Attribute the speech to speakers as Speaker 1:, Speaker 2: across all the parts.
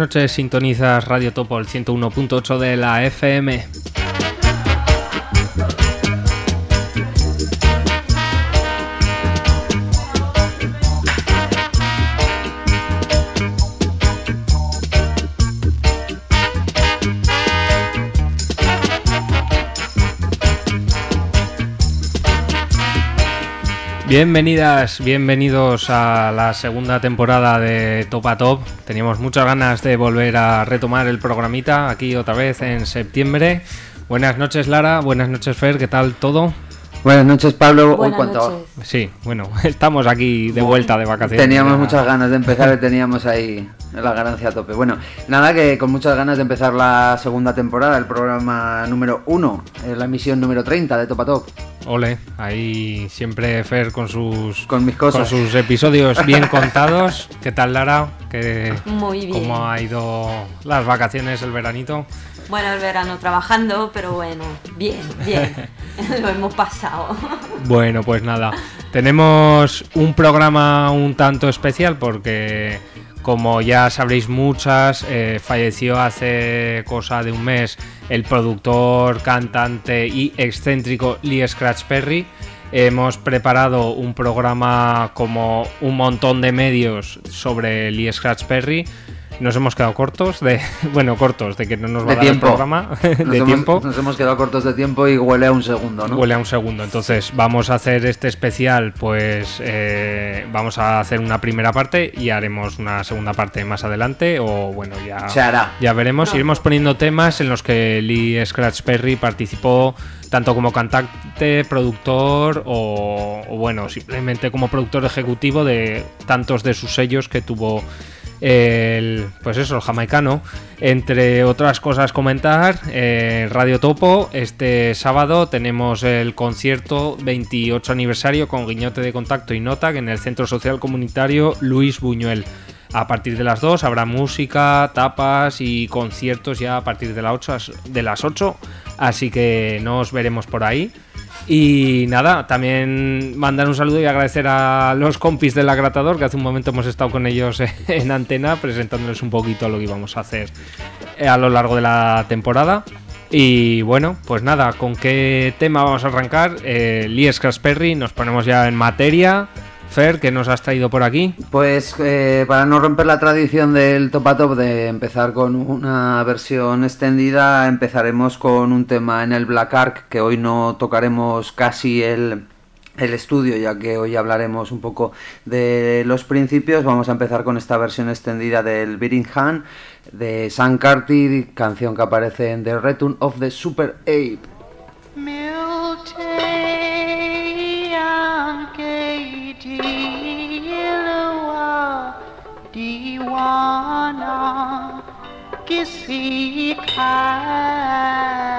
Speaker 1: noches. Sintonizas Radio Topo, el 101.8 de la FM. Bienvenidas, bienvenidos a la segunda temporada de Top a Top. Teníamos muchas ganas de volver a retomar el programita aquí otra vez en septiembre. Buenas noches Lara, buenas noches Fer, ¿qué tal todo?
Speaker 2: Buenas noches Pablo,
Speaker 3: Buenas
Speaker 2: cuanto
Speaker 3: noches.
Speaker 1: Sí, bueno, estamos aquí de vuelta de vacaciones.
Speaker 2: teníamos
Speaker 1: Ya-
Speaker 2: muchas ganas de empezar, teníamos ahí la ganancia a tope. Bueno, nada que con muchas ganas de empezar la segunda temporada, el programa número uno, eh, la emisión número 30 de Top a Top.
Speaker 1: Ole, ahí siempre Fer con sus
Speaker 2: Con mis cosas.
Speaker 1: con sus episodios bien contados. ¿Qué tal Lara? ¿Qué,
Speaker 3: Muy bien.
Speaker 1: ¿Cómo ha ido las vacaciones, el veranito?
Speaker 3: Bueno, el verano trabajando, pero bueno, bien, bien. Lo hemos pasado.
Speaker 1: Bueno, pues nada, tenemos un programa un tanto especial porque, como ya sabréis muchas, eh, falleció hace cosa de un mes el productor, cantante y excéntrico Lee Scratch Perry. Hemos preparado un programa como un montón de medios sobre Lee Scratch Perry. Nos hemos quedado cortos de, bueno, cortos de que no nos va
Speaker 2: De
Speaker 1: a dar
Speaker 2: tiempo.
Speaker 1: el programa
Speaker 2: Nos
Speaker 1: de
Speaker 2: hemos,
Speaker 1: tiempo.
Speaker 2: Nos hemos quedado cortos de tiempo y huele a un segundo, ¿no?
Speaker 1: Huele a un segundo. Entonces, vamos a hacer este especial. Pues eh, vamos a hacer una primera parte y haremos una segunda parte más adelante. O bueno, ya,
Speaker 2: Se hará.
Speaker 1: ya veremos. Iremos poniendo temas en los que Lee Scratch Perry participó tanto como cantante, productor o, o, bueno, simplemente como productor ejecutivo de tantos de sus sellos que tuvo el pues eso el jamaicano. Entre otras cosas comentar eh, Radio Topo este sábado tenemos el concierto 28 aniversario con guiñote de contacto y nota en el centro social comunitario Luis Buñuel a partir de las 2 habrá música, tapas y conciertos ya a partir de, las 8, de las 8 así que nos veremos por ahí y nada, también mandar un saludo y agradecer a los compis del agratador, que hace un momento hemos estado con ellos en antena, presentándoles un poquito lo que íbamos a hacer eh, a lo largo de la temporada. Y bueno, pues nada, ¿con qué tema vamos a arrancar? Eh, Perry, nos ponemos ya en materia. Fer, ¿qué nos has traído por aquí?
Speaker 2: Pues eh, para no romper la tradición del top a top de empezar con una versión extendida, empezaremos con un tema en el Black Ark, que hoy no tocaremos casi el, el estudio, ya que hoy hablaremos un poco de los principios. Vamos a empezar con esta versión extendida del Beating Hand de Sam Carty, canción que aparece en The Return of the Super Ape.
Speaker 4: किसी खा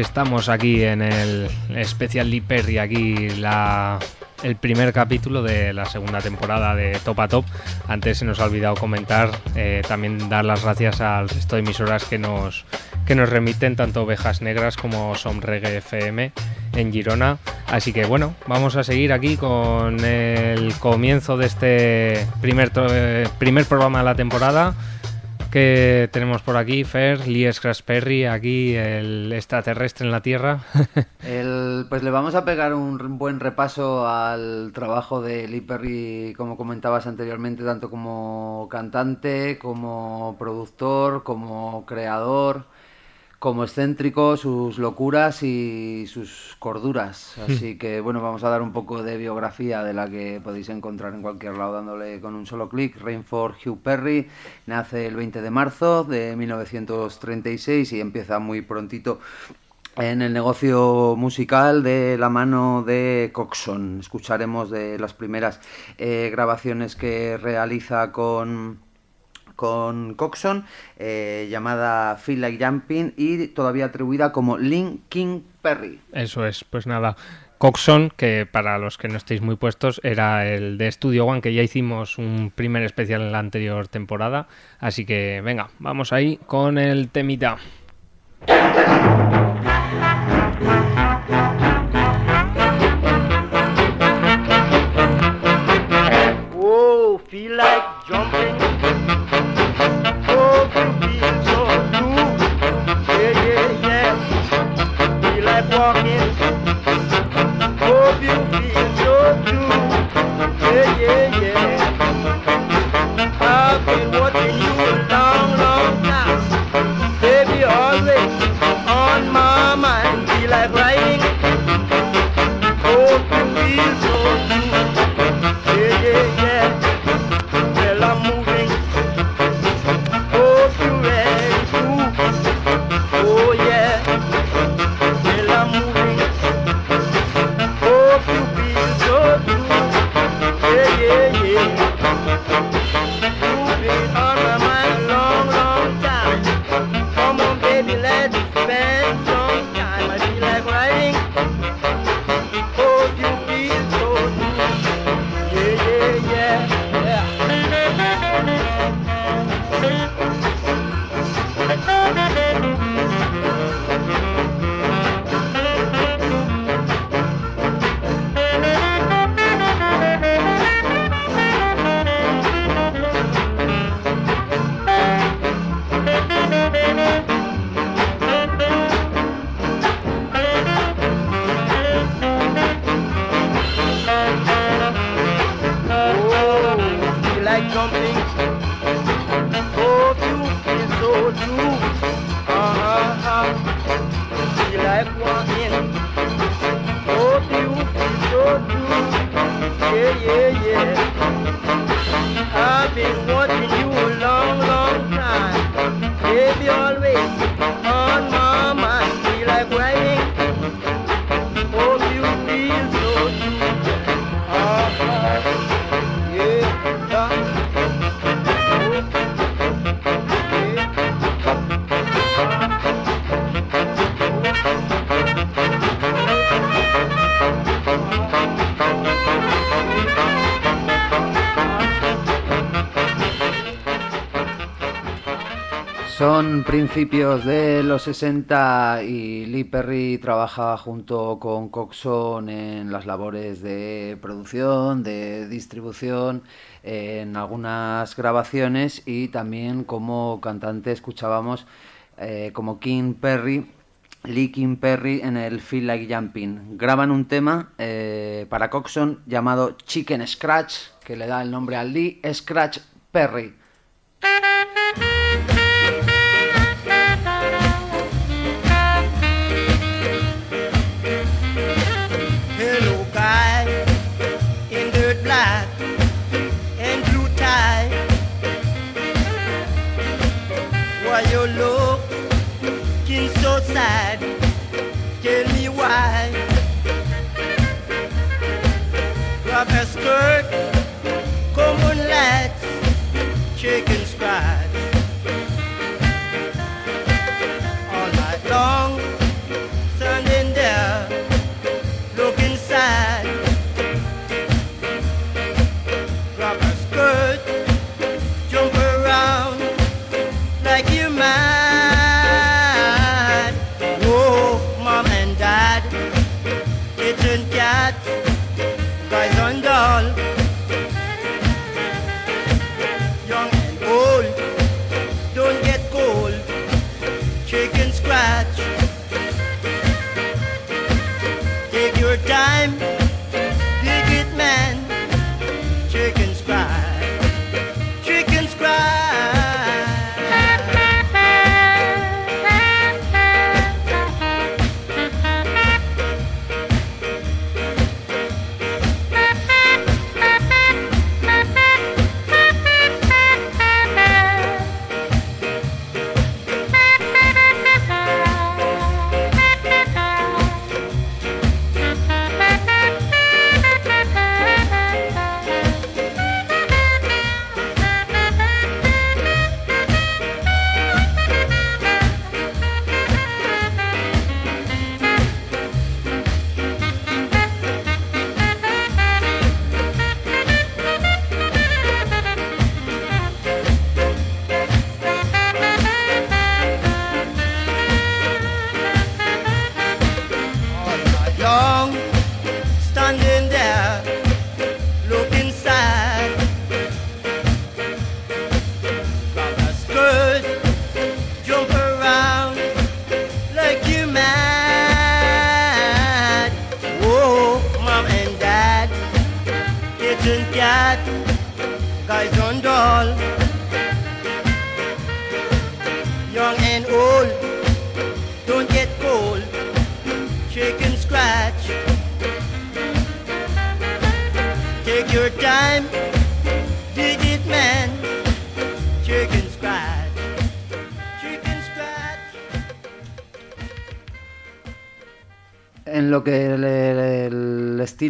Speaker 1: Estamos aquí en el especial Lee Perry, aquí la, el primer capítulo de la segunda temporada de Top a Top. Antes se nos ha olvidado comentar, eh, también dar las gracias al resto de emisoras que nos, que nos remiten, tanto Ovejas Negras como Som Reggae FM en Girona. Así que bueno, vamos a seguir aquí con el comienzo de este primer, eh, primer programa de la temporada que tenemos por aquí, Fer, Lee Scratch Perry, aquí el extraterrestre en la Tierra.
Speaker 2: El- pues le vamos a pegar un buen repaso al trabajo de Lee Perry, como comentabas anteriormente, tanto como cantante, como productor, como creador, como excéntrico, sus locuras y sus corduras. Así que bueno, vamos a dar un poco de biografía de la que podéis encontrar en cualquier lado dándole con un solo clic. Rainford Hugh Perry nace el 20 de marzo de 1936 y empieza muy prontito en el negocio musical de la mano de Coxon. Escucharemos de las primeras eh, grabaciones que realiza con, con Coxon, eh, llamada Feel Like Jumping y todavía atribuida como Link King Perry.
Speaker 1: Eso es, pues nada. Coxon, que para los que no estéis muy puestos, era el de Studio One, que ya hicimos un primer especial en la anterior temporada. Así que venga, vamos ahí con el temita.
Speaker 5: Oh, feel like jumping. Walking. Oh, you feel so blue. Yeah, yeah, yeah.
Speaker 2: Son principios de los 60 y Lee Perry trabaja junto con Coxon en las labores de producción, de distribución, en algunas grabaciones y también como cantante escuchábamos eh, como King Perry, Lee King Perry en el Feel Like Jumping. Graban un tema eh, para Coxon llamado Chicken Scratch, que le da el nombre a Lee Scratch Perry.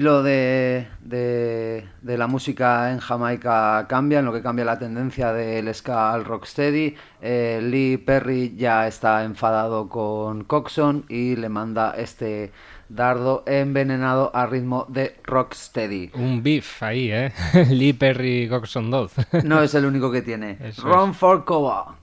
Speaker 2: Estilo de, de- de la música en Jamaica cambia, en lo que cambia la tendencia del ska al rocksteady, eh, Lee Perry ya está enfadado con Coxon y le manda este dardo envenenado a ritmo de rocksteady.
Speaker 1: Un beef ahí, ¿eh? Lee Perry Coxon 2.
Speaker 2: No es el único que tiene.
Speaker 1: Eso
Speaker 2: Run for cover.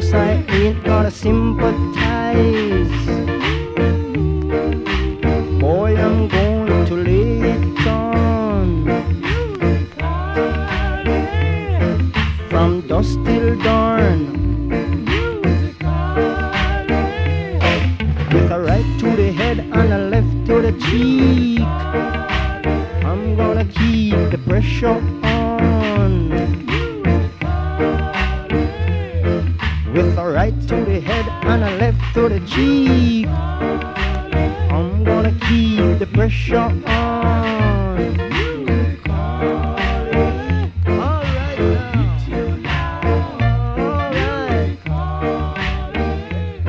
Speaker 6: Because I ain't gonna sympathize. Boy, I'm going to lay it on. from dusk till dawn. With a right to the head and a left to the cheek. I'm gonna keep the pressure on. And a left to the cheek. I'm gonna keep the pressure on. All right now. All right.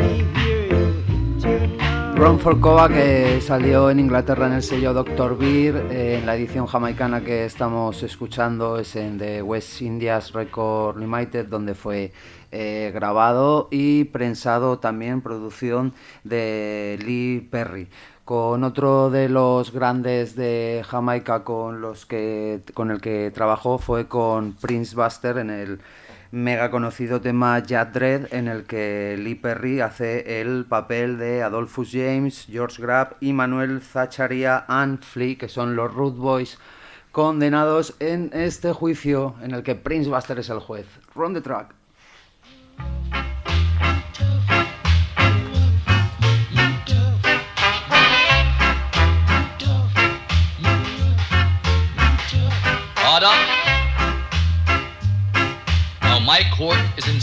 Speaker 6: Me hear you hit you now.
Speaker 2: Run for Cover que salió en Inglaterra en el sello Dr. Beer, eh, en la edición jamaicana que estamos escuchando es en The West Indias Record Limited, donde fue eh, grabado y prensado también producción de Lee Perry con otro de los grandes de Jamaica con los que con el que trabajó fue con Prince Buster en el mega conocido tema Jad Dredd en el que Lee Perry hace el papel de Adolphus James, George Grapp y Manuel Zacharia and Flea, que son los Root Boys condenados en este juicio en el que Prince Buster es el juez. Run the track.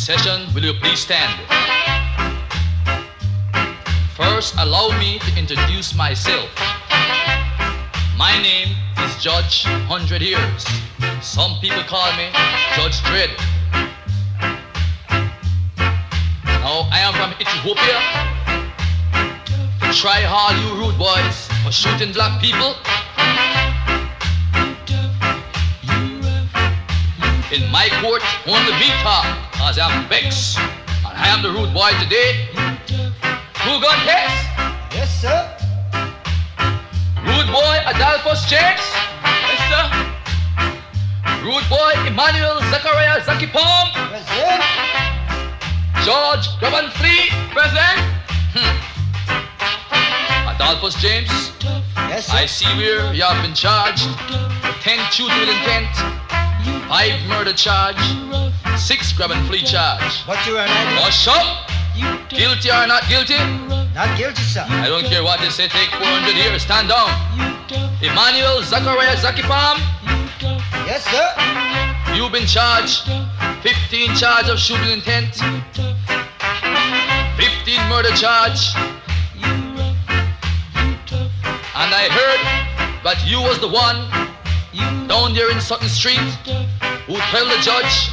Speaker 7: Session. Will you please stand? First, allow me to introduce myself. My name is Judge Hundred Years. Some people call me Judge Dredd. Now I am from Ethiopia. Try all you rude boys for shooting black people. In my court, only me talk, cause I'm Bex. And I am the rude boy today. Who got case?
Speaker 6: Yes, sir.
Speaker 7: Rude boy Adolphus James. Yes, sir. Rude boy Emmanuel Zachariah Zaki Palm.
Speaker 6: Present.
Speaker 7: George Grabban Flea. Present. Hmm. Adolphus James.
Speaker 6: Yes, sir.
Speaker 7: I see where you have been charged. Ten shooting with intent. Five murder charge. Six grab and flee charge.
Speaker 6: What you are not,
Speaker 7: Hush up! Guilty or not guilty?
Speaker 6: not guilty, sir.
Speaker 7: I don't care what they say, take 400 years, stand down. Emmanuel Zachariah Zakipam,
Speaker 6: Yes, sir.
Speaker 7: you've been charged. 15 charge of shooting intent. 15 murder charge. And I heard that you was the one down there in Sutton Street who tell the judge,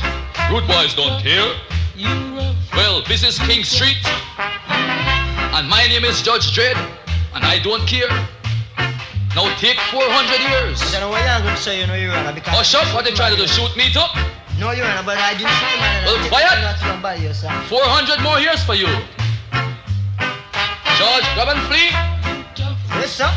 Speaker 7: rude boys don't care. Well, this is King Street, and my name is Judge Dredd, and I don't care. Now take 400 years.
Speaker 6: I don't know what you're going to say, you know, Your Honor, because...
Speaker 7: Hush up, what they try to do, shoot me too?
Speaker 6: No, Your Honor, but I didn't the man.
Speaker 7: Well, quiet.
Speaker 6: Not from by you, sir.
Speaker 7: 400 more years for you. George, grab and flee.
Speaker 6: Yes, sir.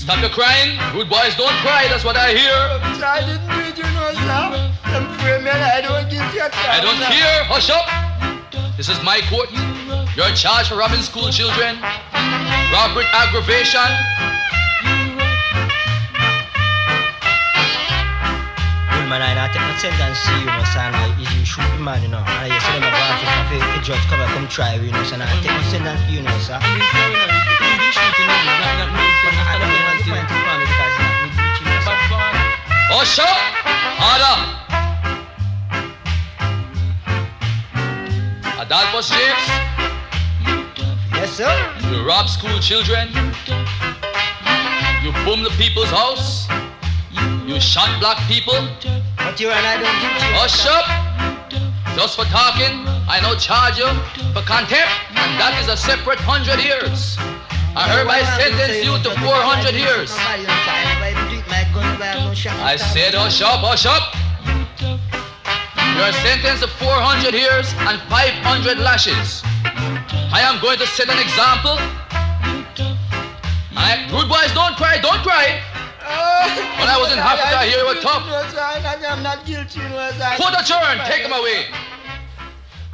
Speaker 7: Stop your crying. Rude boys don't cry, that's what I hear.
Speaker 6: I didn't do it, you know, sir. I'm free, man. I don't give you a
Speaker 7: I don't care. Hush up. This is my court. You're charged for robbing school children, robbery aggravation.
Speaker 6: You know, sir. And I take no sentence to you, know, sir. I don't want to find the family because it's not me teaching you, sir.
Speaker 7: Hush up. Harder. Adolphus James,
Speaker 6: Yes, sir.
Speaker 7: you rob school children. You boom the people's house. You shot black people.
Speaker 6: But you and I don't you.
Speaker 7: Oh, hush up! Just for talking, I no charge you for contempt, and that is a separate hundred years. I hereby sentence you to 400 years. I said, hush up, hush up! You are sentenced to 400 years and 500 lashes. I am going to set an example. I, rude boys, don't cry, don't cry. When I was in Africa, here you were tough.
Speaker 6: I'm not guilty, no, sir.
Speaker 7: Put a turn, take them away.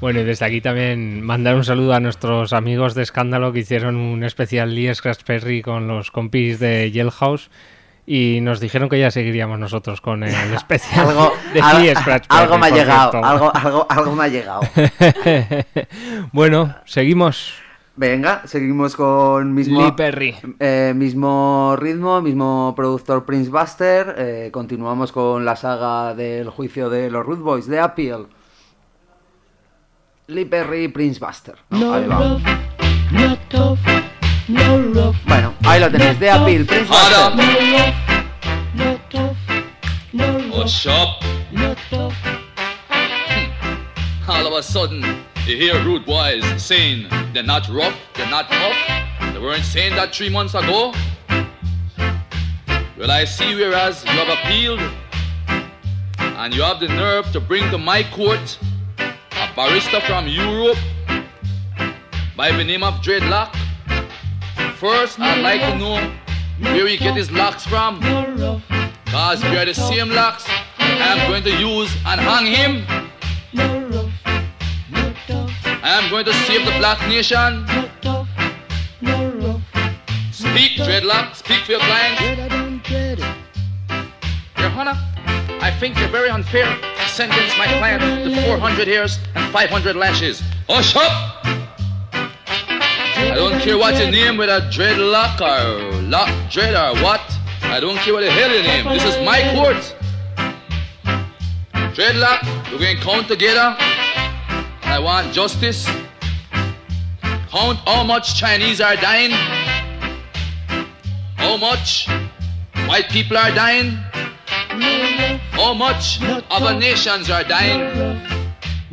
Speaker 1: Bueno, y desde aquí también mandar un saludo a nuestros amigos de Escándalo que hicieron un especial Lee Scratch Perry con los compis de Yellhouse y nos dijeron que ya seguiríamos nosotros con el especial
Speaker 2: Algo,
Speaker 1: de
Speaker 2: al-
Speaker 1: Lee Scratch Perry.
Speaker 2: algo me ha llegado, algo, algo, algo me ha llegado.
Speaker 1: bueno, seguimos.
Speaker 2: Venga, seguimos con mismo,
Speaker 1: Lee Perry.
Speaker 2: eh, mismo ritmo, mismo productor Prince Buster. eh, continuamos con la saga del juicio de los Rude Boys de Appeal. Lee Perry, Prince Buster. ¿no? Ahí va. Bueno, ahí lo tenéis, de Appeal, Prince. Buster.
Speaker 7: Hush up. All of a sudden, you hear rude boys saying they're not rough, they're not tough. They weren't saying that three months ago. Well, I see whereas you have appealed and you have the nerve to bring to my court a barrister from Europe by the name of Dreadlock. First, I'd like to know where he get his locks from. Cause we are the same locks I am going to use and hang him. I am going to save the black nation. No tough, no rough. Speak, Dreadlock. Speak for your client. Your Honor, I think you're very unfair to sentence my client to 400 years and 500 lashes. Oh, Hush up! I don't care what your name, whether Dreadlock or Lock Dread or what. I don't care what the hell your name. This is my court. Dreadlock, we're going to count together. I want justice. Count how much Chinese are dying. How much white people are dying. How much other nations are dying.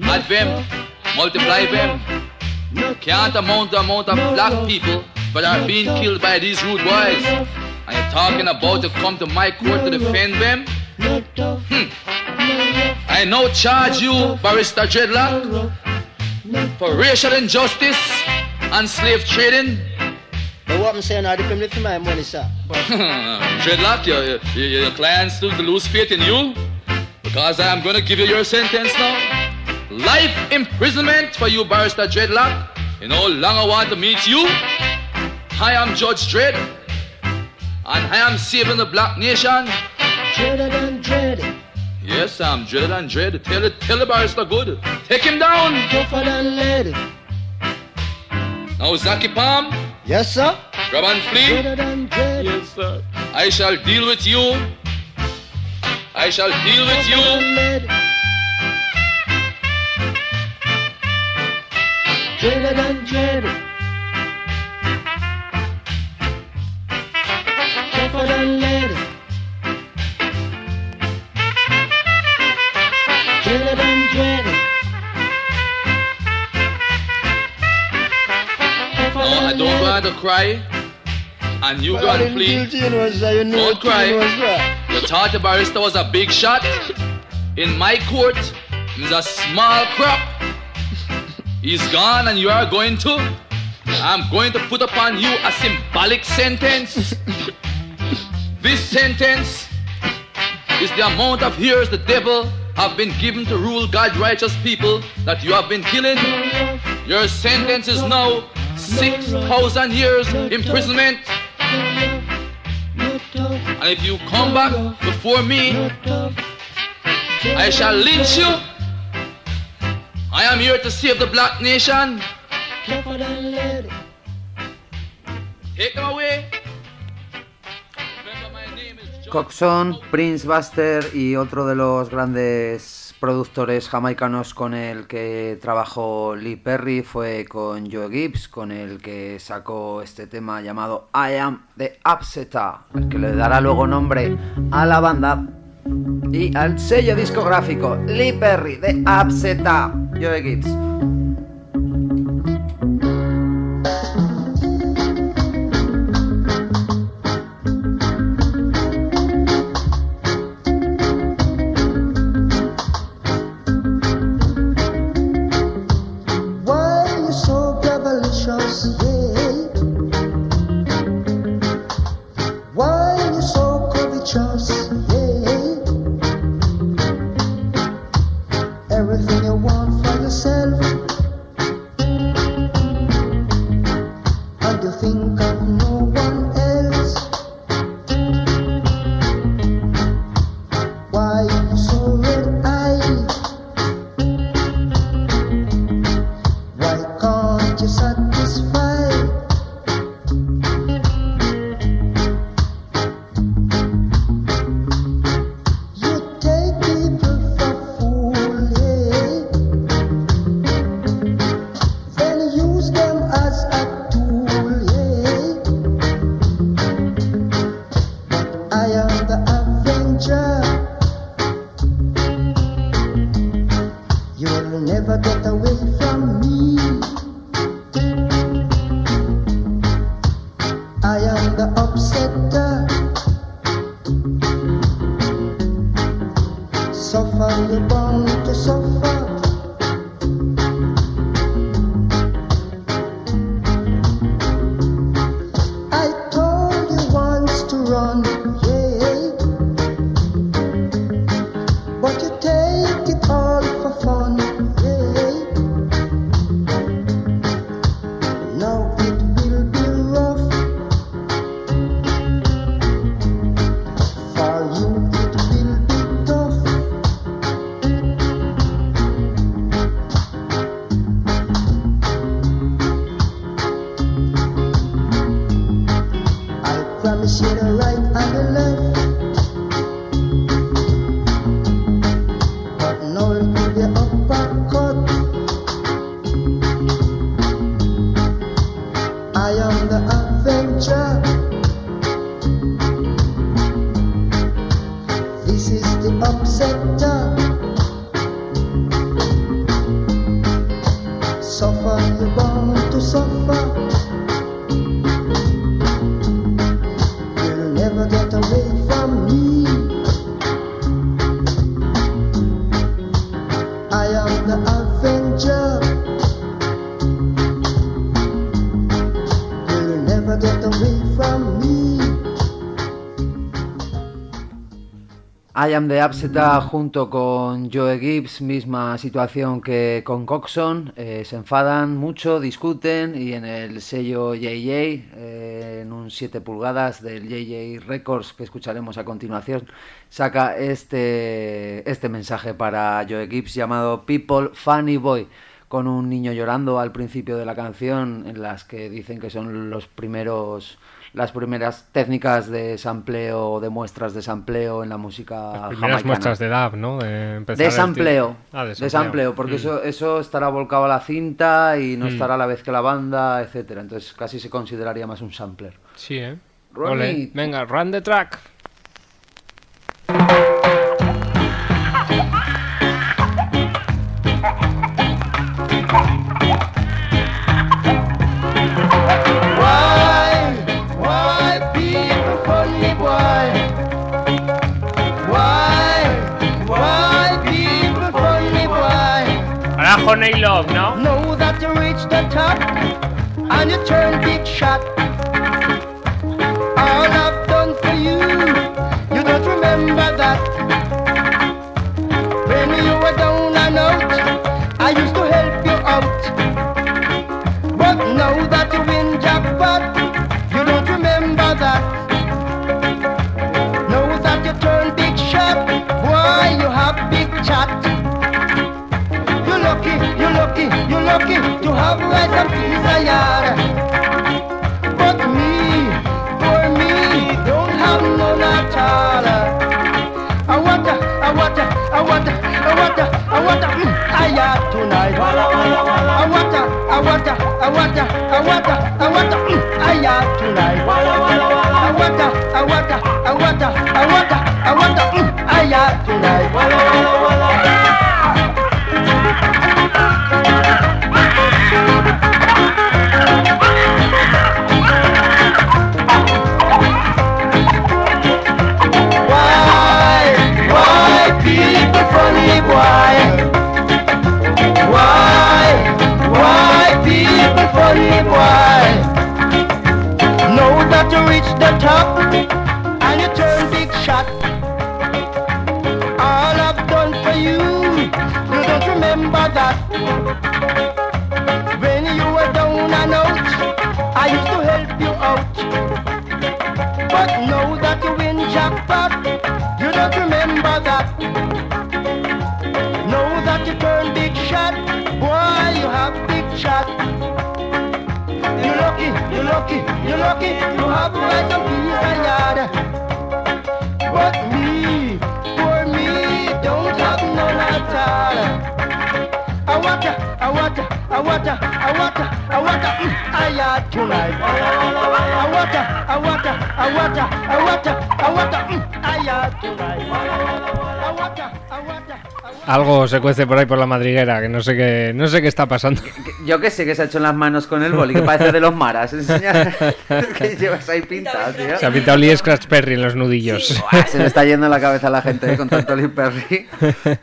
Speaker 7: Add them, multiply them. Can't amount the amount of black people but are being killed by these rude boys. And you're talking about to come to my court to defend them? Hmm. I now charge you, Barrister Dreadlock, for racial injustice and slave trading.
Speaker 5: But what I'm saying, I depend on my money, sir.
Speaker 7: Dreadlock, your, your, your clients still lose faith in you? Because I am going to give you your sentence now. Life imprisonment for you, Barrister Dreadlock. You know, long I want to meet you. I am Judge Dredd. And I am saving the black nation.
Speaker 5: Dreaded and dreaded,
Speaker 7: Yes, I'm dreaded and dread. Tell it, tell the barrister good. Take him down.
Speaker 5: tougher than lead.
Speaker 7: Now, Zaki Palm,
Speaker 5: Yes, sir.
Speaker 7: grab and flee.
Speaker 5: Dreaded and dreaded.
Speaker 7: Yes, sir. I shall deal with you. I shall deal with
Speaker 5: tougher
Speaker 7: you.
Speaker 5: than lead. Dreaded and dreaded. Tougher than lead. Tougher
Speaker 7: No, I don't want to cry. And you
Speaker 5: But
Speaker 7: go
Speaker 5: I
Speaker 7: and flee. Don't cry.
Speaker 5: you
Speaker 7: thought the barrister was a big shot? In my court, he's a small crop. He's gone and you are going to? I'm going to put upon you a symbolic sentence. this sentence is the amount of years the devil have been given to rule God's righteous people that you have been killing. Your sentence is now 6,000 years imprisonment. And if you come back before me, I shall lynch you. I am here to save the black nation. Take them away.
Speaker 2: Coxon, Prince Buster y otro de los grandes productores jamaicanos con el que trabajó Lee Perry fue con Joe Gibbs, con el que sacó este tema llamado I Am the Upseta, que le dará luego nombre a la banda y al sello discográfico Lee Perry de Upseta, Joe Gibbs.
Speaker 8: I Am the
Speaker 2: Upseta junto con Joe Gibbs, misma situación que con Coxon, eh, se enfadan mucho, discuten y en el sello JJ, eh, en un 7 pulgadas del JJ Records que escucharemos a continuación, saca este, este mensaje para Joe Gibbs llamado People Funny Boy con un niño llorando al principio de la canción en las que dicen que son los primeros las primeras técnicas de sampleo, de muestras de sampleo en la música
Speaker 1: Las primeras
Speaker 2: jamaicana.
Speaker 1: muestras de dub, ¿no? De,
Speaker 2: De sampleo,
Speaker 1: Ah,
Speaker 2: de sampleo, porque
Speaker 1: Mm.
Speaker 2: eso, eso estará volcado a la cinta y no
Speaker 1: Mm.
Speaker 2: estará a la vez que la banda, etcétera. Entonces casi se consideraría más un sampler.
Speaker 1: Sí, ¿eh? Venga, run the track. Honey Love, ¿no?
Speaker 5: Know that you reach the top and you turn big shot. looking to have right of desire. But me, poor me, don't have no at all. I want, I want, I want, I want, I want, I am tonight. I want, I want, I want, I want, I want, I am tonight. I want, I want, I want, I want, I want, I am tonight. Funny boy? Why, why people funny boy? Know that you reach the top and you turn big shot. All I've done for you, you don't remember that. When you were down and out, I used to help you out. But now that you win jackpot, lucky, you're lucky to have a wife and peace and yard. But me, poor me, don't have none at all. I water, I water, I water, I water, I water, mm, I yard tonight. I water, I water, I water, I water, I water, mm, I yard tonight. I water, I water.
Speaker 1: Algo se cuece por ahí por la madriguera, que no sé qué, no sé qué está pasando.
Speaker 2: Yo que sé que se ha hecho en las manos con el boli, que parece de los maras. Enseña que llevas ahí pintado, tío.
Speaker 1: Se ha pintado Lee Scratch Perry en los nudillos.
Speaker 2: Se le está yendo la cabeza a la gente eh, con tanto Lee Perry.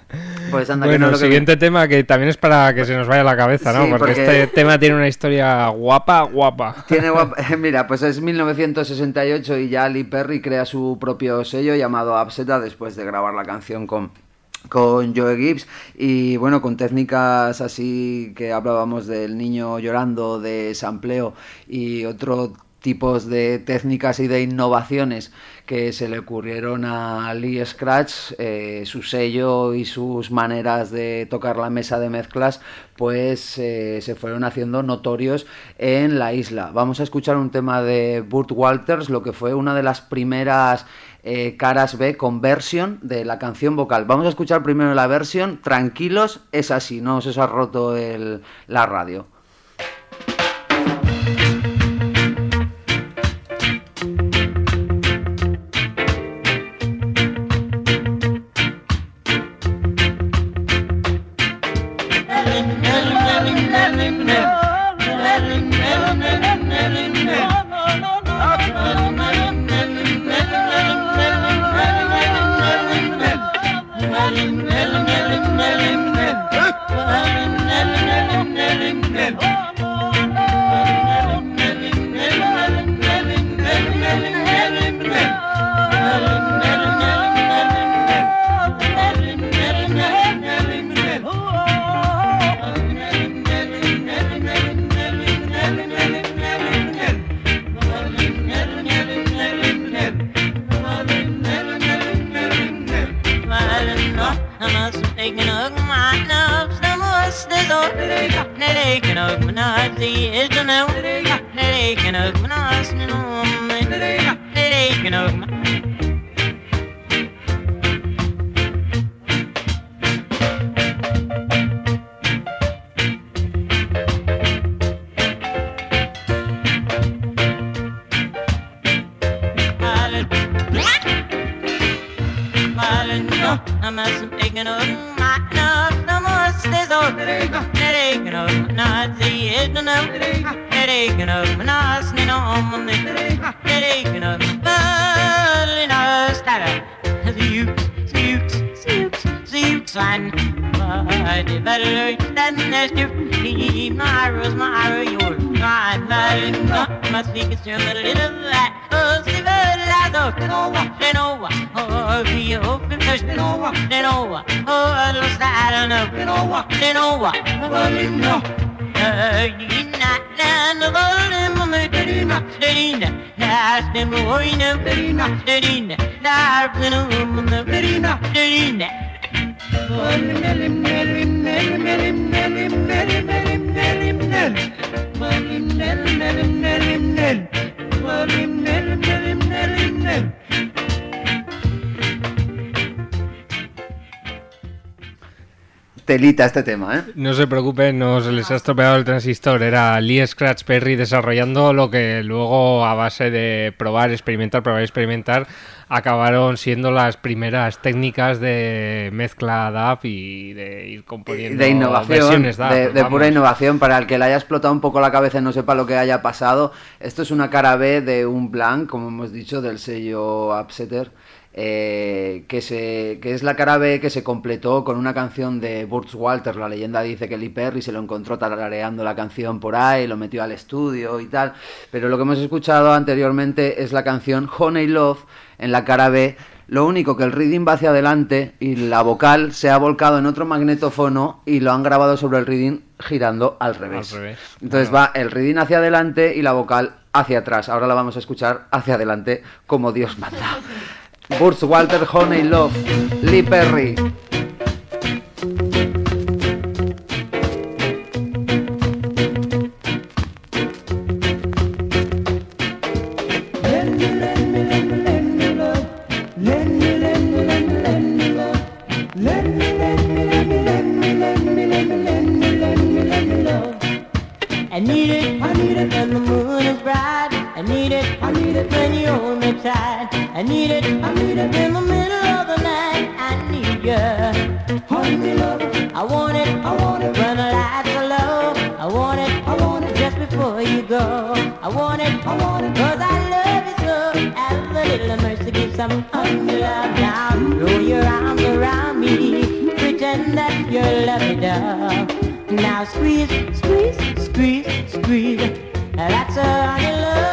Speaker 2: Pues anda, que
Speaker 1: bueno,
Speaker 2: no es lo que
Speaker 1: siguiente tema que también es para que se nos vaya la cabeza, ¿no?
Speaker 2: Sí,
Speaker 1: porque,
Speaker 2: porque-
Speaker 1: este tema tiene una historia guapa, guapa.
Speaker 2: Tiene guap- Mira, pues es 1968 y ya Lee Perry crea su propio sello llamado Upseta después de grabar la canción con con Joe Gibbs y bueno con técnicas así que hablábamos del niño llorando de sampleo y otro tipos de técnicas y de innovaciones que se le ocurrieron a Lee Scratch, eh, su sello y sus maneras de tocar la mesa de mezclas, pues eh, se fueron haciendo notorios en la isla. Vamos a escuchar un tema de Burt Walters, lo que fue una de las primeras eh, caras B con versión de la canción vocal. Vamos a escuchar primero la versión, tranquilos, es así, no se os ha roto el- la radio.
Speaker 9: ظلمنا جينا لا نظلم مدرنا درينا لا عسلم وينا درينا درينا لا عرفنا ومنا درينا درينا ظلمنا لمنا لمنا لمنا لمنا لمنا لمنا لمنا لمنا ظلمنا لمنا لمنا لمنا ظلمنا لمنا لمنا لمنا
Speaker 2: Telita este tema, ¿eh?
Speaker 1: No se preocupen, no se les ha estropeado el transistor. Era Lee Scratch Perry desarrollando lo que luego, a base de probar, experimentar, probar, experimentar, acabaron siendo las primeras técnicas de mezcla DAP y de ir componiendo
Speaker 2: de innovación,
Speaker 1: DAP.
Speaker 2: de, pura innovación. Para el que le haya explotado un poco la cabeza y no sepa lo que haya pasado, esto es una cara B de un blank, como hemos dicho, del sello Upsetter. Eh, que, se, que es la cara B que se completó con una canción de Burt Walters. La leyenda dice que Lee Perry se lo encontró tarareando la canción por ahí, lo metió al estudio y tal. Pero lo que hemos escuchado anteriormente es la canción Honey Love en la cara B. Lo único que el reading va hacia adelante y la vocal se ha volcado en otro magnetófono y lo han grabado sobre el reading girando al revés.
Speaker 1: Al revés.
Speaker 2: Entonces
Speaker 1: Bueno.
Speaker 2: va el reading hacia adelante y la vocal hacia atrás. Ahora la vamos a escuchar hacia adelante como Dios manda. Burt Walter, Honey Love, Lee Perry.
Speaker 9: I need it, I need it in the middle of the night. I need you, honey love. I want it, I want it when the lights are low. I want it, I want it just before you go. I want it, I want it 'cause I love you so. Have a little mercy, give some honey love now. Throw your arms around me, pretend that you're lovey dove. Now squeeze, squeeze, squeeze, squeeze. That's a honey love.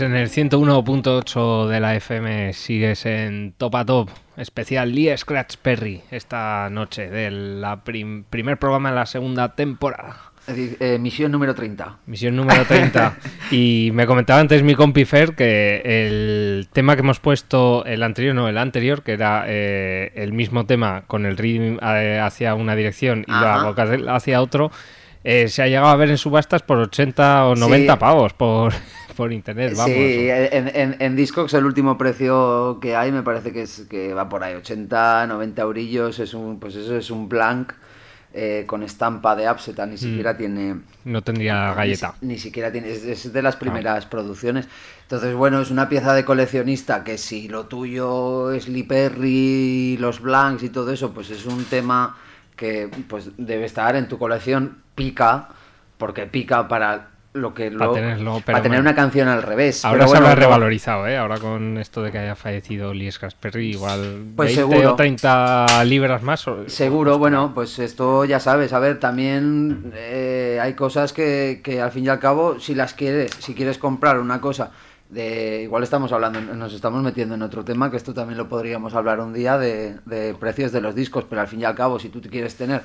Speaker 1: En el 101.8 de la FM, sigues en Top a Top, especial Lee Scratch Perry, esta noche del prim- primer programa de la segunda temporada.
Speaker 2: Eh, misión número 30.
Speaker 1: Misión número 30. y me comentaba antes mi compi Fer que el tema que hemos puesto, el anterior, no, el anterior, que era eh, el mismo tema con el ritmo eh, hacia una dirección y
Speaker 2: Ajá.
Speaker 1: la vocal hacia otro, eh, se ha llegado a ver en subastas por 80 o 90
Speaker 2: Sí.
Speaker 1: pavos por, por internet, vamos.
Speaker 2: Sí, en, en, en Discogs el último precio que hay me parece que es que va por ahí 80, 90 eurillos, es un, pues eso es un blank eh, con estampa de Upseta, ni siquiera tiene
Speaker 1: No tendría galleta.
Speaker 2: Ni, ni siquiera tiene, es, es de las primeras producciones. Entonces, bueno, es una pieza de coleccionista que si lo tuyo es Lee Perry, los Blanks y todo eso, pues es un tema que pues debe estar en tu colección, pica, porque pica para lo que
Speaker 1: Para
Speaker 2: lo-
Speaker 1: tenerlo, pero
Speaker 2: para tener
Speaker 1: bueno.
Speaker 2: una canción al revés.
Speaker 1: Ahora
Speaker 2: Pero
Speaker 1: se habrá
Speaker 2: bueno,
Speaker 1: revalorizado, ¿eh? Ahora con esto de que haya fallecido Lee Perry, igual
Speaker 2: Pues
Speaker 1: 20
Speaker 2: seguro.
Speaker 1: o 30 libras más. o-
Speaker 2: Seguro, bueno, pues esto ya sabes, a ver, también eh, hay cosas que, que al fin y al cabo, si las quieres, si quieres comprar una cosa, de igual estamos hablando, nos estamos metiendo en otro tema, que esto también lo podríamos hablar un día de, de precios de los discos, pero al fin y al cabo, si tú te quieres tener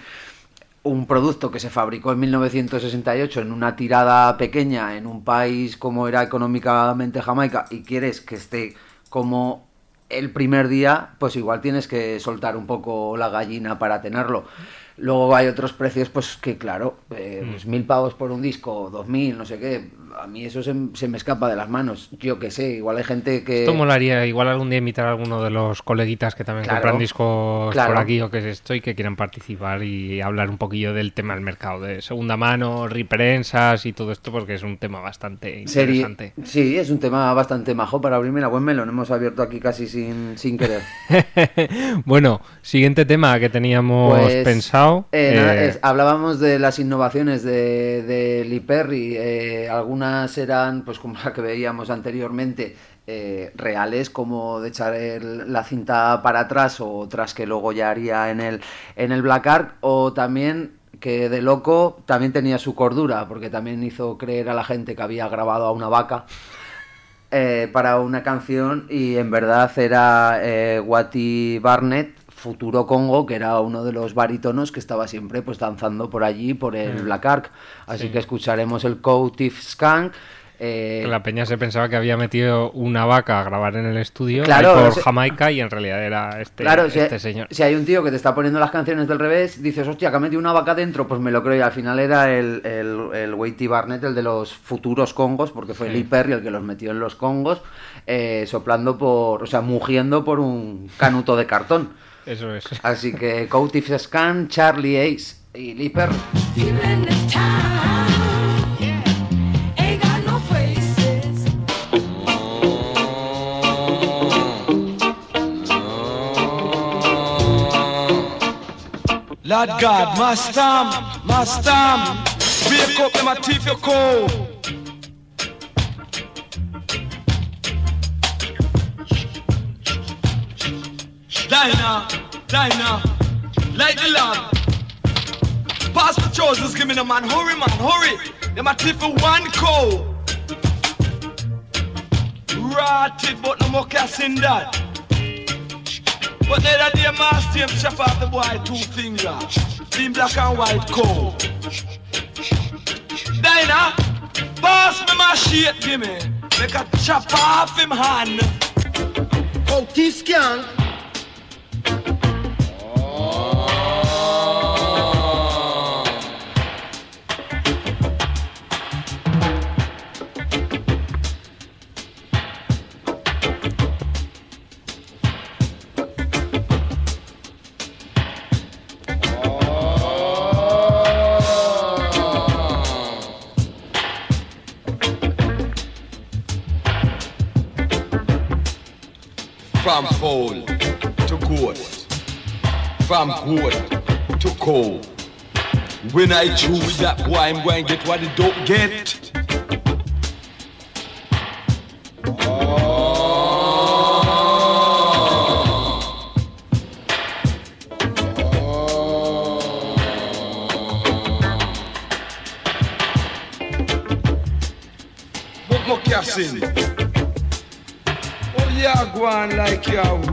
Speaker 2: un producto que se fabricó en 1968 en una tirada pequeña en un país como era económicamente Jamaica y quieres que esté como el primer día, pues igual tienes que soltar un poco la gallina para tenerlo. Luego hay otros precios, pues que claro, eh, pues mil pavos por un disco, dos mil, no sé qué. A mí eso se, se me escapa de las manos. Yo qué sé, igual hay gente que...
Speaker 1: Esto molaría igual algún día invitar a alguno de los coleguitas que también
Speaker 2: Claro,
Speaker 1: compran discos
Speaker 2: claro.
Speaker 1: por aquí o que es esto y que quieran participar y hablar un poquillo del tema del mercado de segunda mano, reprensas y todo esto porque es un tema bastante
Speaker 2: Serie-
Speaker 1: interesante.
Speaker 2: Sí, es un tema bastante majo para abrirme la buen melón. Hemos abierto aquí casi sin, sin querer.
Speaker 1: bueno, siguiente tema que teníamos
Speaker 2: Pues,
Speaker 1: pensado.
Speaker 2: Eh, nada,
Speaker 1: eh,
Speaker 2: es- hablábamos de las innovaciones de, de Lee Perry. eh, algunas eran, pues como la que veíamos anteriormente, eh, reales, como de echar el- la cinta para atrás, o otras que luego ya haría en el, en el Black Ark, o también que de loco también tenía su cordura, porque también hizo creer a la gente que había grabado a una vaca eh, para una canción y en verdad era eh, Watty Barnett, futuro Congo, que era uno de los barítonos que estaba siempre pues danzando por allí, por el
Speaker 1: Mm.
Speaker 2: Black Ark. Así
Speaker 1: Sí.
Speaker 2: que escucharemos el Coative Skank. eh,
Speaker 1: la peña se pensaba que había metido una vaca a grabar en el estudio
Speaker 2: Claro,
Speaker 1: por Jamaica y en realidad era este,
Speaker 2: Claro, si,
Speaker 1: este señor.
Speaker 2: si hay un tío que te está poniendo las canciones del revés, dices, hostia, que ha metido una vaca dentro, pues me lo creo. Y al final era el, el, el Waity Barnett, el de los futuros congos, porque fue
Speaker 1: Sí.
Speaker 2: Lee Perry el que los metió en los congos, eh, soplando por, o sea, mugiendo por un canuto de cartón.
Speaker 1: Eso es.
Speaker 2: Así que Coative Scan, Charlie Ace y
Speaker 9: faces.
Speaker 10: Lord God, Master, Master, wake up them a teeth your cold. Dinah, Dinah, light the lamp. Pass the trousers, give me the man, hurry man, hurry. Them a teeth for one cold. Rotted, but no more casting that. But then that day master him chop off the boy two fingers. Being black and white coat. Dinah, pass me my shit, give me. Make a chop off him hand. Oh, T-scan. From From goat to cold. When I with that boy, I'm going to get what he don't get. Oh, yeah, go on like I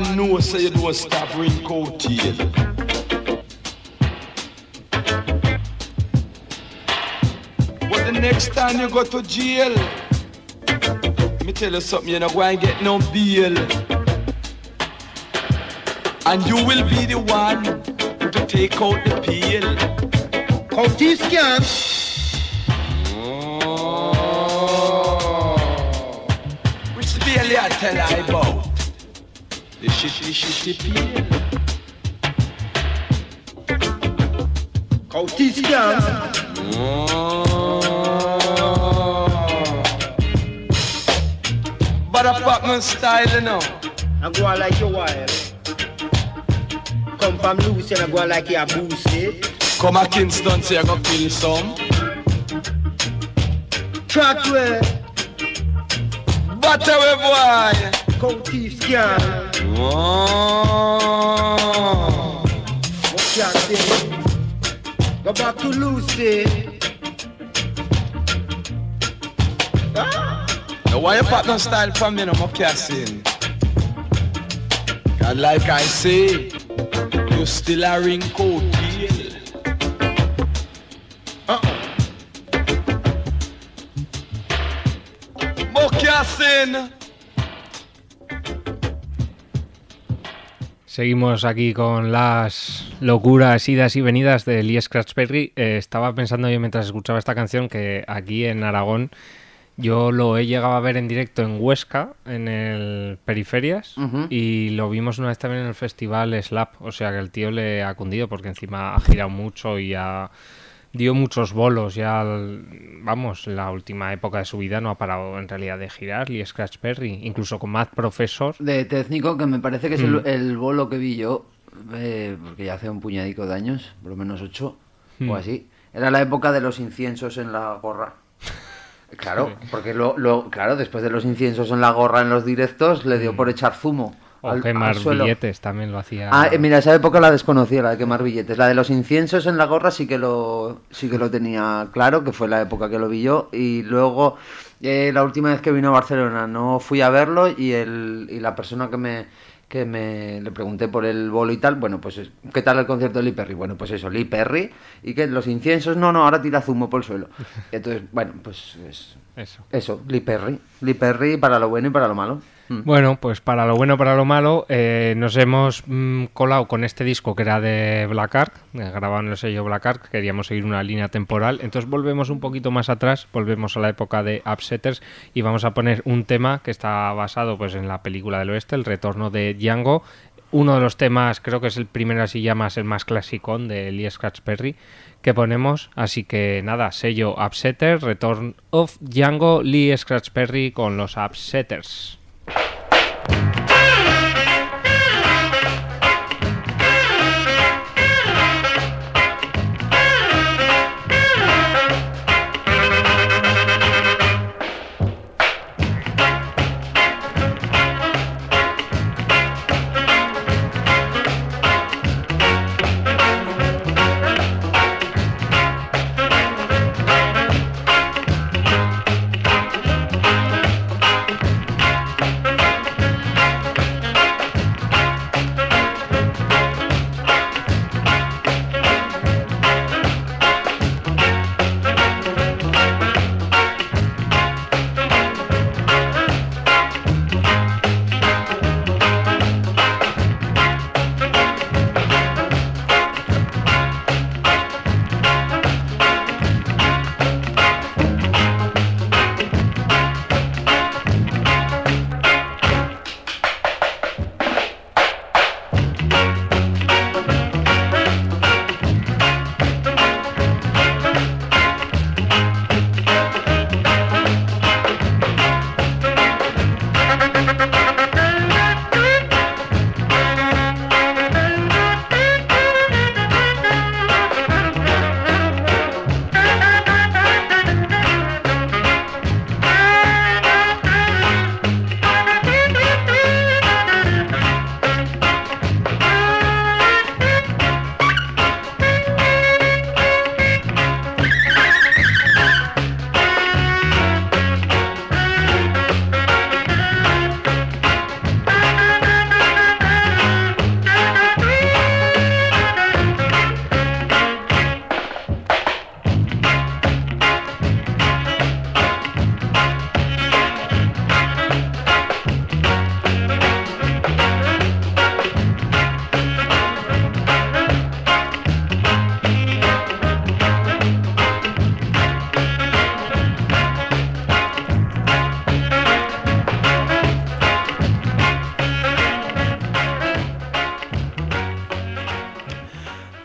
Speaker 10: man know so you don't stop ring coattail. But the next time you go to jail, Let me tell you something, you're not going to get no bail. And you will be the one to take out the peel.
Speaker 5: County scam.
Speaker 10: Which Bailey I tell I about? The shitty shitty peel.
Speaker 5: County scam.
Speaker 10: But a Batman style, you know.
Speaker 5: I go like you wild. Come from Lucy and I go like you a boozy.
Speaker 10: Come a Kingston, say I go kill some.
Speaker 5: Track.
Speaker 10: Butter we boy.
Speaker 5: County scam.
Speaker 10: Oh.
Speaker 5: What can say? Go back to Lucy.
Speaker 10: Now why you partner style from me no more casting? And like I say, you still a ring coat deal. Uh-uh.
Speaker 1: Seguimos aquí con las locuras, idas y venidas de Lee Scratch Perry. Eh, estaba pensando yo mientras escuchaba esta canción que aquí en Aragón yo lo he llegado a ver en directo en Huesca, en el Periferias, y lo vimos una vez también en el festival Slap. O sea que el tío le ha cundido porque encima ha girado mucho y ha dio muchos bolos. Ya, al- vamos, la última época de su vida no ha parado en realidad de girar Lee Scratch Perry, incluso con Matt Professor.
Speaker 2: De técnico, que me parece que es
Speaker 1: Mm.
Speaker 2: el, el bolo que vi yo, eh, porque ya hace un puñadico de años, por lo menos ocho
Speaker 1: Mm.
Speaker 2: o así. Era la época de los inciensos en la gorra. Claro, porque lo, lo- claro, después de los inciensos en la gorra en los directos, le dio por echar zumo.
Speaker 1: O
Speaker 2: al-
Speaker 1: quemar
Speaker 2: al
Speaker 1: billetes también lo hacía.
Speaker 2: Ah, eh, mira, esa época la desconocía, la de quemar billetes. La de los inciensos en la gorra sí que lo, sí que lo tenía claro, que fue la época que lo vi yo. Y luego, eh, la última vez que vino a Barcelona no fui a verlo y, el, y la persona que me, que me le pregunté por el bolo y tal, bueno, pues, es- ¿qué tal el concierto de Lee Perry? Bueno, pues eso, Lee Perry. Y que los inciensos, no, no, ahora tira zumo por el suelo. Entonces, bueno, pues es-
Speaker 1: Eso.
Speaker 2: eso, Lee Perry. Lee Perry para lo bueno y para lo malo. Mm.
Speaker 1: Bueno, pues para lo bueno, para lo malo, eh, nos hemos mm, colado con este disco que era de Black Ark, eh, grabado en el sello Black Ark, queríamos seguir una línea temporal, entonces volvemos un poquito más atrás, volvemos a la época de Upsetters y vamos a poner un tema que está basado pues en la película del oeste, El retorno de Django, uno de los temas, creo que es el primero así llamas el más clasicón de Lee Scratch Perry que ponemos, así que nada, sello Upsetter, Return of Django, Lee Scratch Perry con los Upsetters.
Speaker 11: you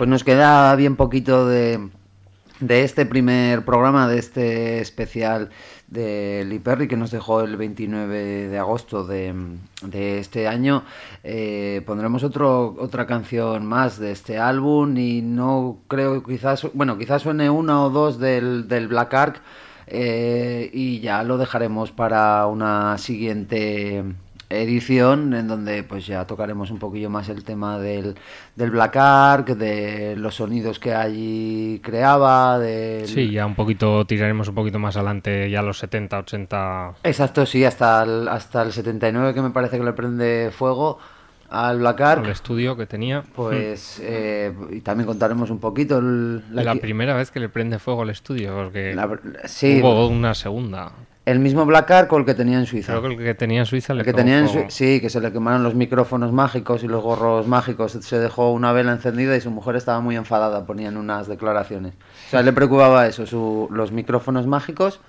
Speaker 2: Pues nos queda bien poquito de, este primer programa, de este especial de Lee Perry que nos dejó el 29 de agosto de, de este año. Eh, pondremos otro, otra canción más de este álbum y no creo, quizás, bueno, quizás suene una o dos del, del Black Ark eh, y ya lo dejaremos para una siguiente edición en donde pues ya tocaremos un poquillo más el tema del, del Black Ark, de los sonidos que allí creaba, del...
Speaker 1: Sí, ya un poquito, tiraremos un poquito más adelante, ya los 70, 80.
Speaker 2: Exacto, sí, hasta el, hasta el 79 que me parece que le prende fuego al Black Ark.
Speaker 1: El estudio que tenía.
Speaker 2: Pues eh, y también contaremos un poquito el-
Speaker 1: La, primera vez que le prende fuego al estudio, porque
Speaker 2: La- sí.
Speaker 1: hubo una segunda.
Speaker 2: El mismo Black o el que tenía en Suiza.
Speaker 1: Creo que el que tenía en Suiza le
Speaker 2: El que tenía en sí, que se le quemaron los micrófonos mágicos y los gorros mágicos. Se dejó una vela encendida y su mujer estaba muy enfadada, ponían unas declaraciones. O sea, le preocupaba eso, su- los micrófonos mágicos,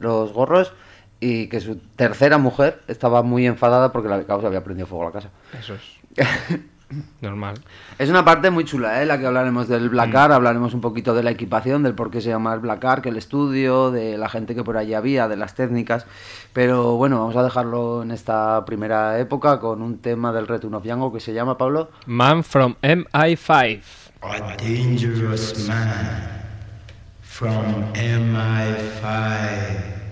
Speaker 2: los gorros y que su tercera mujer estaba muy enfadada porque la causa había prendido fuego a la casa.
Speaker 1: Eso es. Normal.
Speaker 2: Es una parte muy chula, ¿eh? la que hablaremos del
Speaker 1: Mm.
Speaker 2: Black Ark, hablaremos un poquito de la equipación, del por qué se llama el Black Ark, el estudio, de la gente que por allí había, de las técnicas. Pero bueno, vamos a dejarlo en esta primera época con un tema del Return of Django que se llama, Pablo.
Speaker 1: Man from MI5.
Speaker 11: A dangerous man from MI5.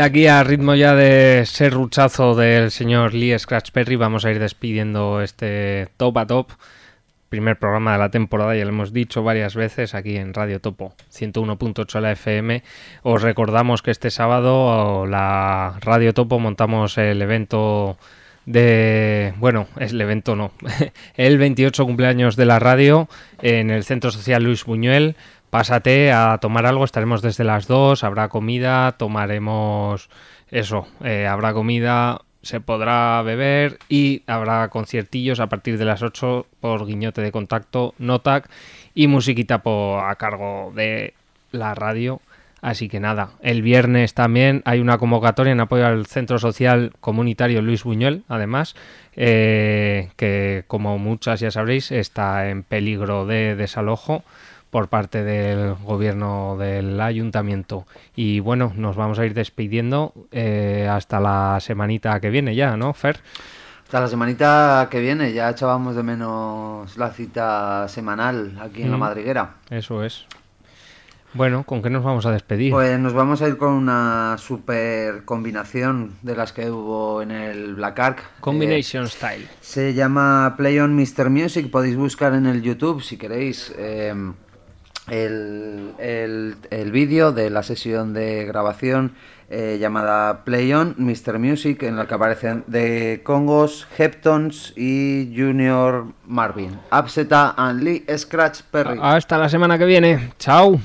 Speaker 1: Aquí a ritmo ya de ser ruchazo del señor Lee Scratch Perry vamos a ir despidiendo este top a top. Primer programa de la temporada, ya lo hemos dicho varias veces aquí en Radio Topo 101.8 la FM. Os recordamos que este sábado la Radio Topo montamos el evento de bueno, es el evento no, el 28 cumpleaños de la radio en el Centro Social Luis Buñuel. Pásate a tomar algo, estaremos desde las 2, habrá comida, tomaremos eso, eh, habrá comida, se podrá beber y habrá conciertillos a partir de las 8 por guiñote de contacto, Notac y musiquita por, a cargo de la radio. Así que nada, el viernes también hay una convocatoria en apoyo al Centro Social Comunitario Luis Buñuel, además, eh, que como muchas ya sabréis está en peligro de desalojo por parte del gobierno del ayuntamiento. Y bueno, nos vamos a ir despidiendo eh, hasta la semanita que viene ya, ¿no, Fer?
Speaker 2: Hasta la semanita que viene, ya echábamos de menos la cita semanal aquí en la
Speaker 1: Mm.
Speaker 2: madriguera.
Speaker 1: Eso es. Bueno, ¿con qué nos vamos a despedir?
Speaker 2: Pues nos vamos a ir con una super combinación de las que hubo en el Black Ark.
Speaker 1: Combination Style.
Speaker 2: Se llama Play on Mr. Music, podéis buscar en el YouTube si queréis eh, el, el- el vídeo de la sesión de grabación eh, llamada Play on Mr. Music, en la que aparecen de Congos, Heptons y Junior Marvin, Abseta and Lee Scratch Perry.
Speaker 1: Hasta la semana que viene. Chao.